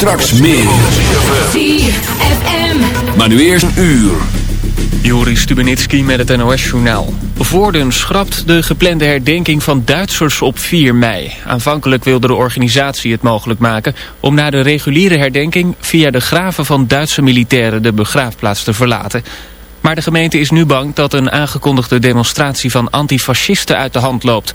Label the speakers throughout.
Speaker 1: Straks meer. Maar nu eerst een uur.
Speaker 2: Joris Stubenitski met het NOS-journaal. Voorden schrapt de geplande herdenking van Duitsers op 4 mei. Aanvankelijk wilde de organisatie het mogelijk maken... om na de reguliere herdenking via de graven van Duitse militairen... de begraafplaats te verlaten. Maar de gemeente is nu bang dat een aangekondigde demonstratie van antifascisten uit de hand loopt.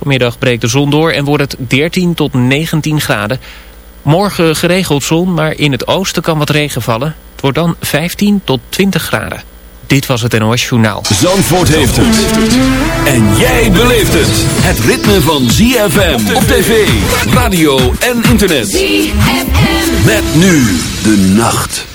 Speaker 2: Vanmiddag breekt de zon door en wordt het 13 tot 19 graden. Morgen geregeld zon, maar in het oosten kan wat regen vallen. Het wordt dan 15 tot 20 graden. Dit was het NOS Journaal.
Speaker 1: Zandvoort heeft het. En jij beleeft het. Het ritme van ZFM op tv, radio en internet.
Speaker 3: ZFM.
Speaker 1: Met nu de nacht.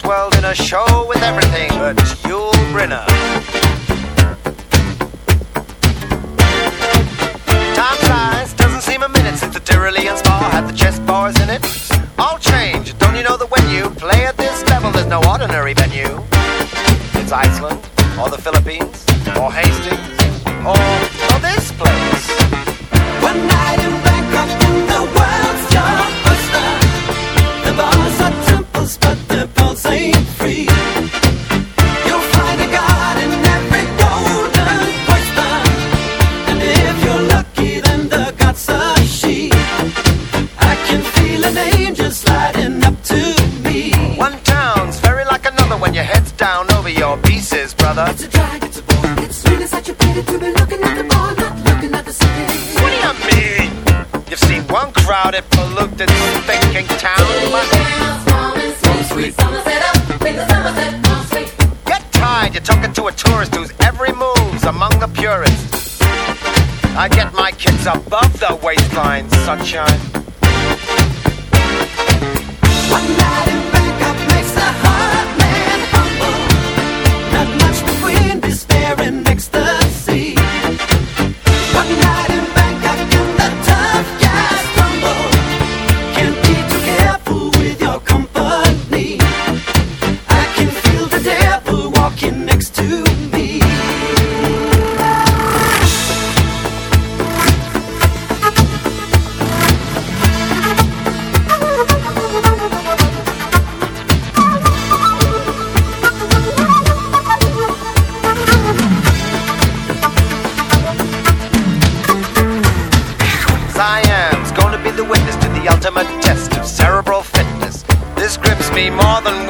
Speaker 4: World in a show with everything but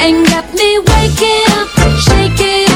Speaker 5: and get me waking up, shaking up,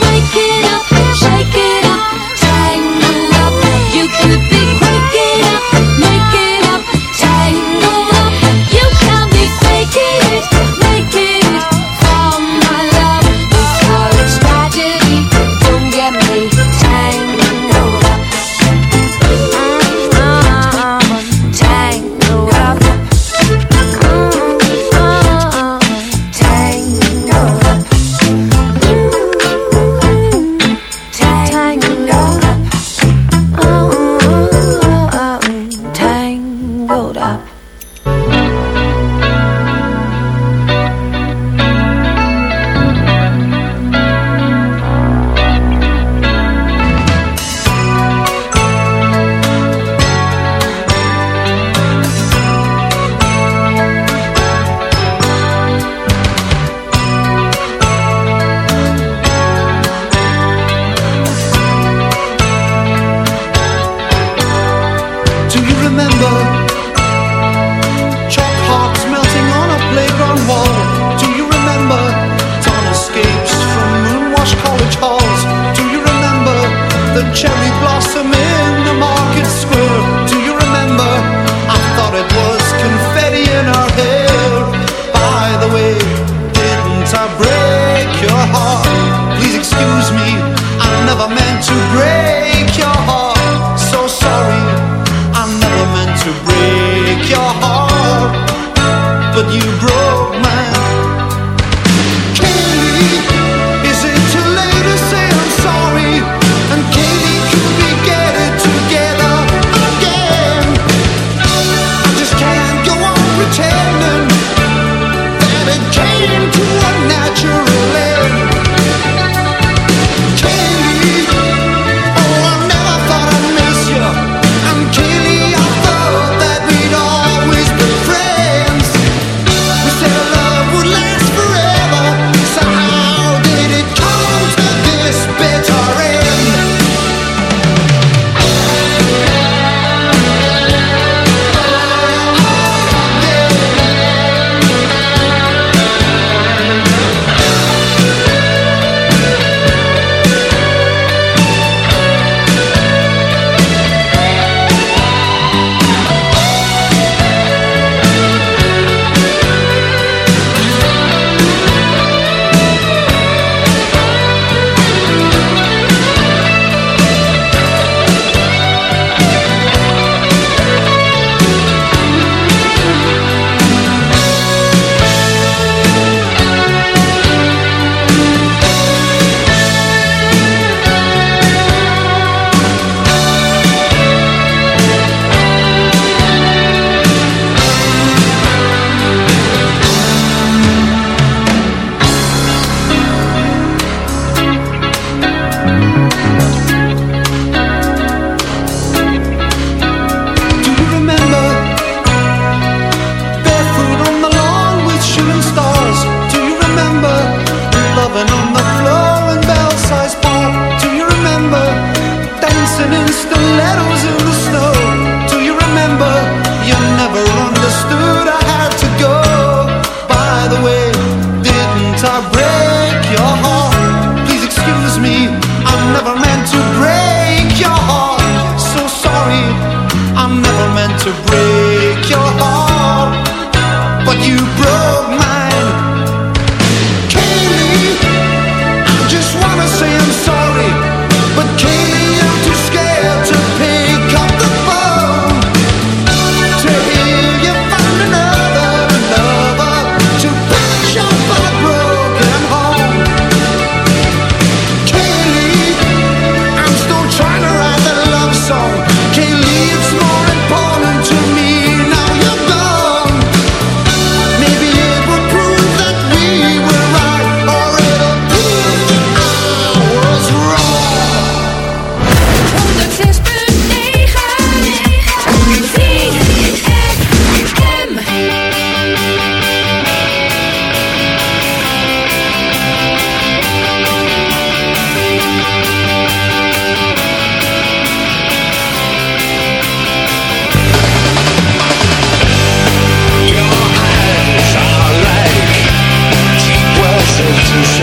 Speaker 6: cherry blossom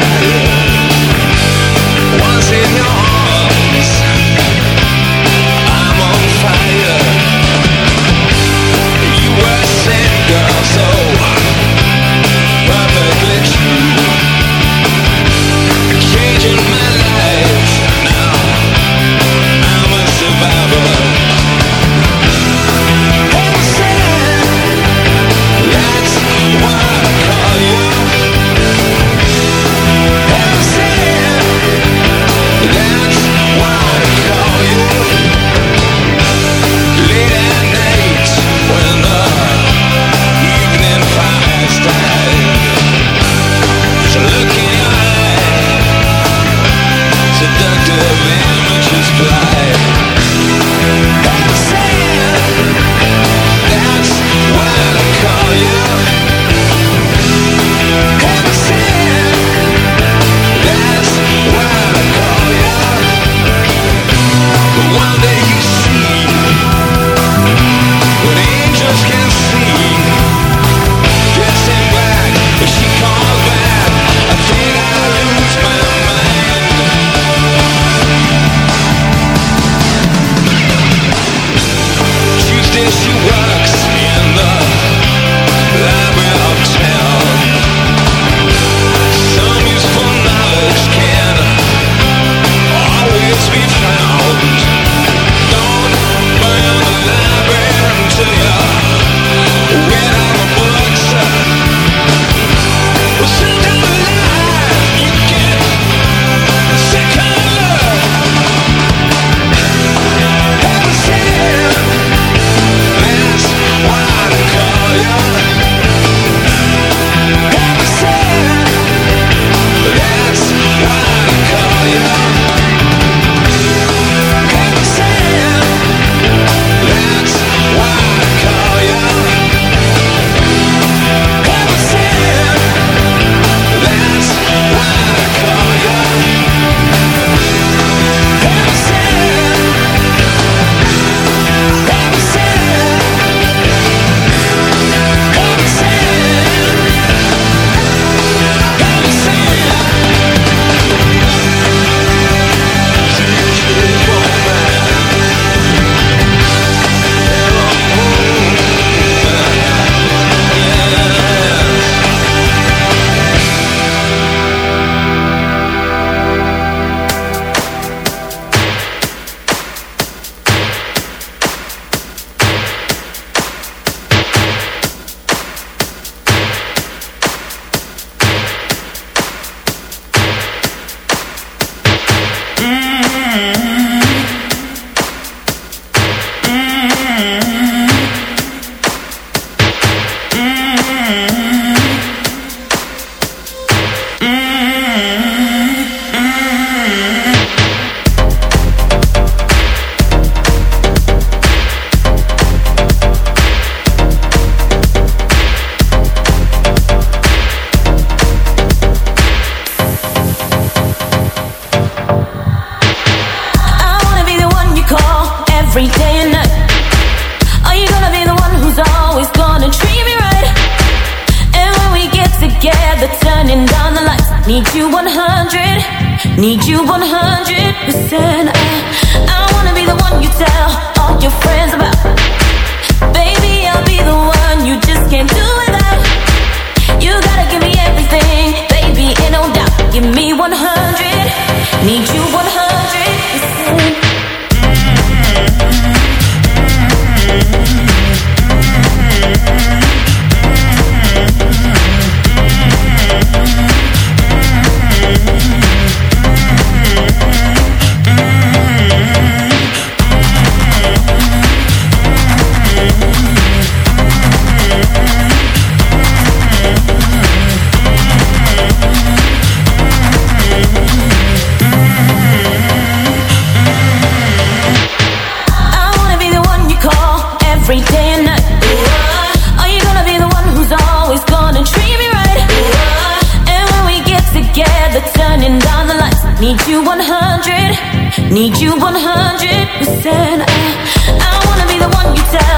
Speaker 6: shadow you
Speaker 3: 100, need you 100%. I, I wanna be the one you tell all your friends about. Baby, I'll be the one you just can't do without. You gotta give me everything, baby, ain't no doubt. Give me 100. 100, need you 100 percent. I, I wanna be the one you tell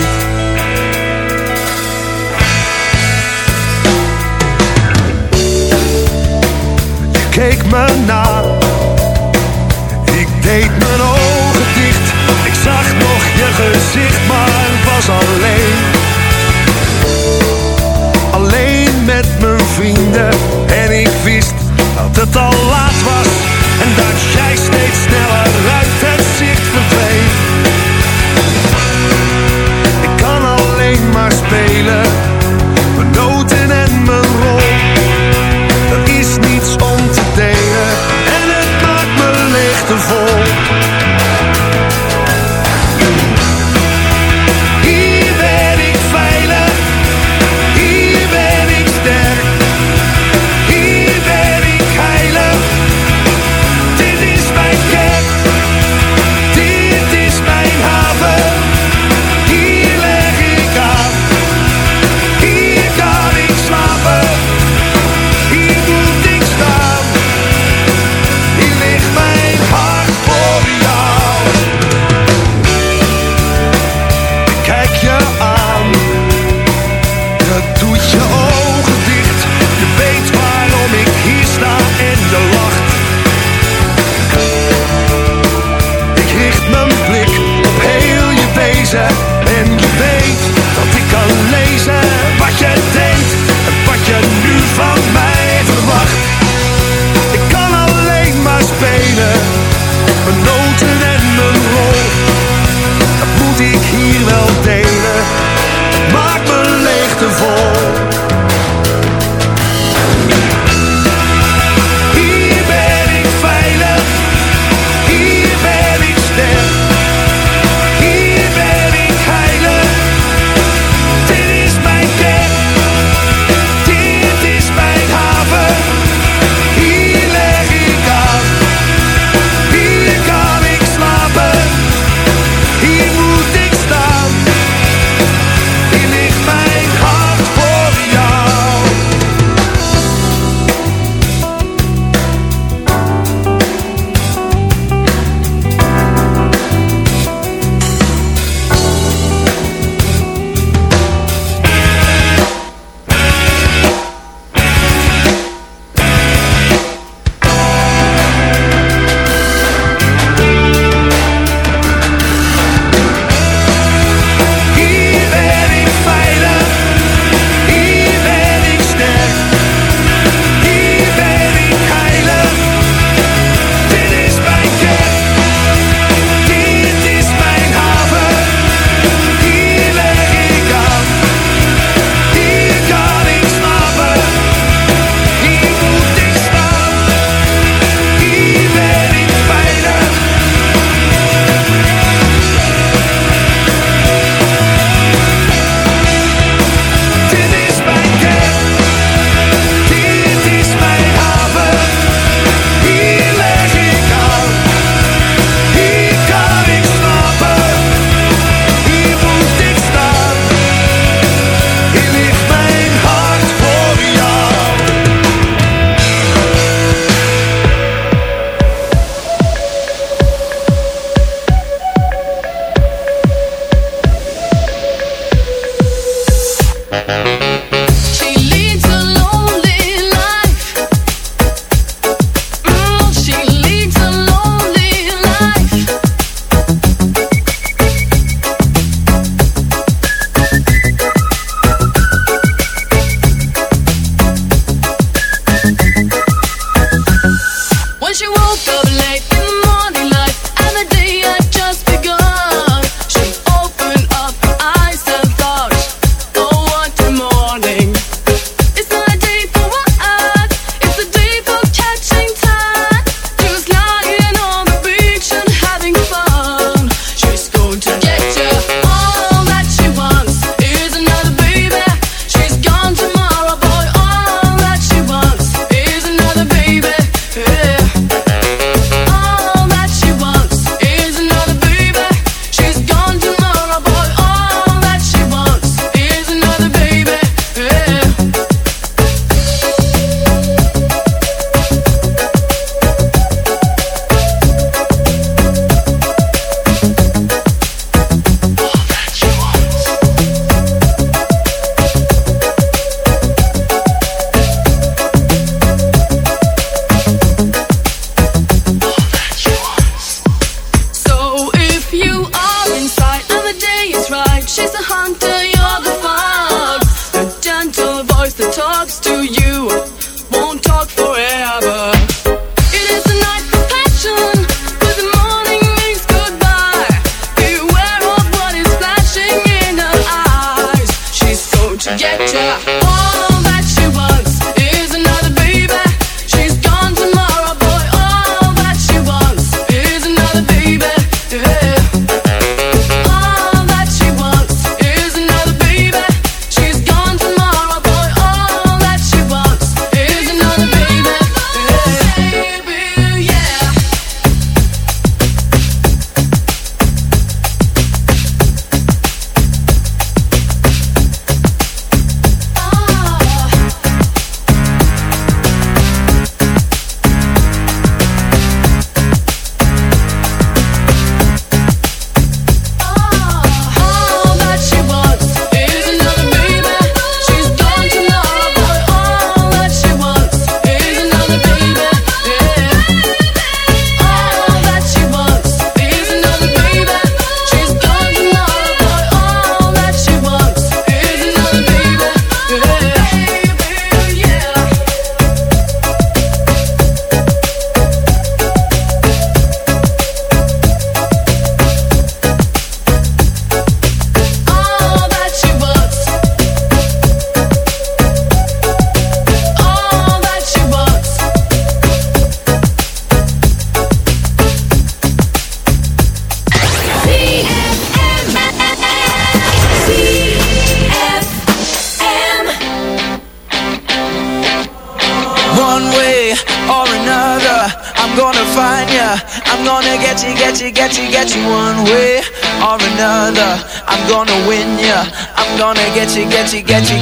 Speaker 7: Keek me na, ik deed mijn ogen dicht. Ik zag nog je gezicht, maar was alleen. Alleen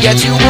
Speaker 8: that you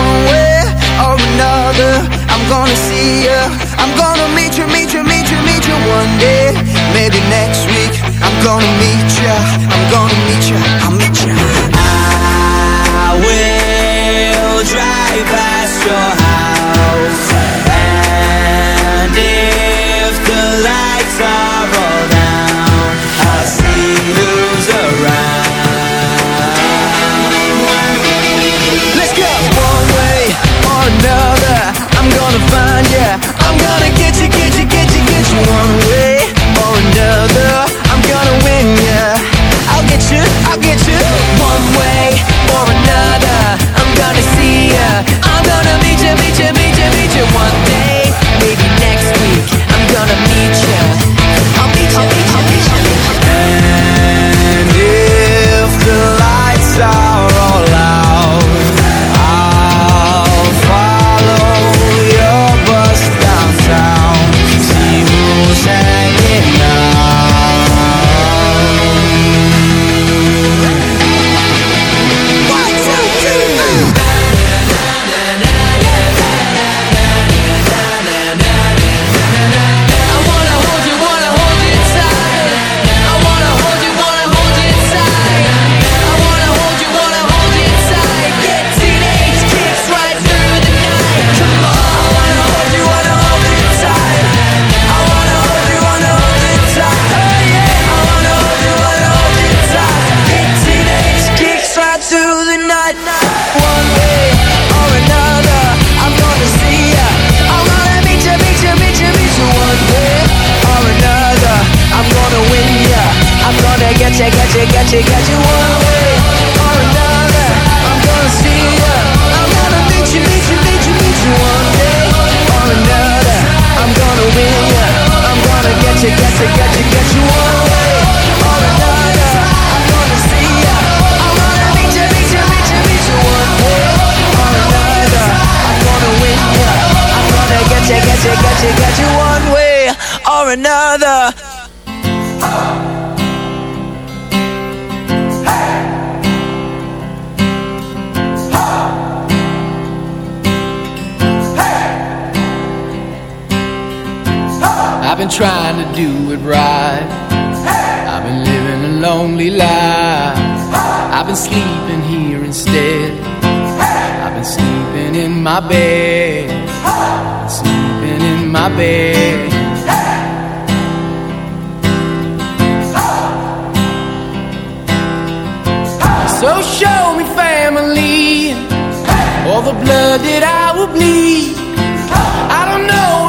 Speaker 9: been trying to do it right. Hey! I've been living a lonely life. Hey! I've been sleeping here instead. Hey! I've been sleeping in my bed. Sleeping in my bed. So show me family, all the blood that I will bleed. I don't know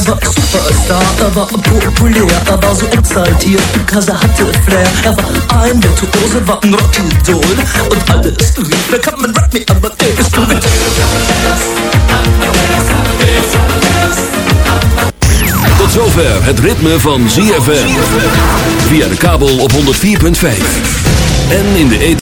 Speaker 10: Er war Superstar, er war populär, er war so exaltiert, because er hatte Flair. Er war ein Virtuose, war ein Rockidol. Und alles rief, na kann man rock me Amadeus. Du mit
Speaker 1: Tot zover het ritme van ZFM. Via de kabel op 104.5. En in de.